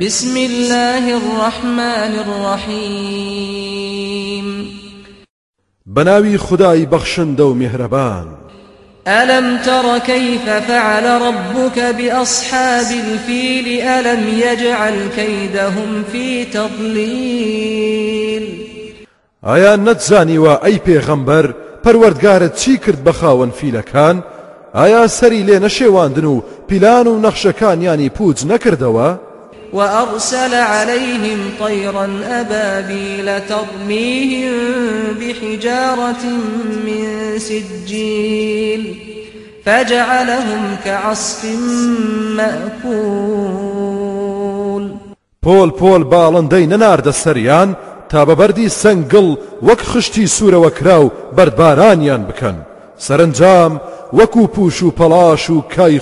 بسم الله الرحمن الرحيم. بناوي خداي بخشن و مهربان. ألم تر كيف فعل ربك بأصحاب الفيل؟ ألم يجعل كيدهم في تضليل؟ ئایا نەتزانیوە ئەی پێغەمبەر پەروەردگارت چی کرد بە خاوەن فیلەکان؟ ئایا سەری لێ نەشێواندن و پیلان و نەخشەکانیانی پوچ نەکردەوە؟ وأرسل عليهم طيرا أبابيل ترميهم بحجارة من سجيل فجعلهم كعصف مأكول پۆل پۆل باڵندەی نەناردە سەریان تا بەبەردی سنگڵ وەک خشتی سوورەوە کراو بەردبارانیان بکەن سەرنجام وەکو پوش و پەلاش و کای.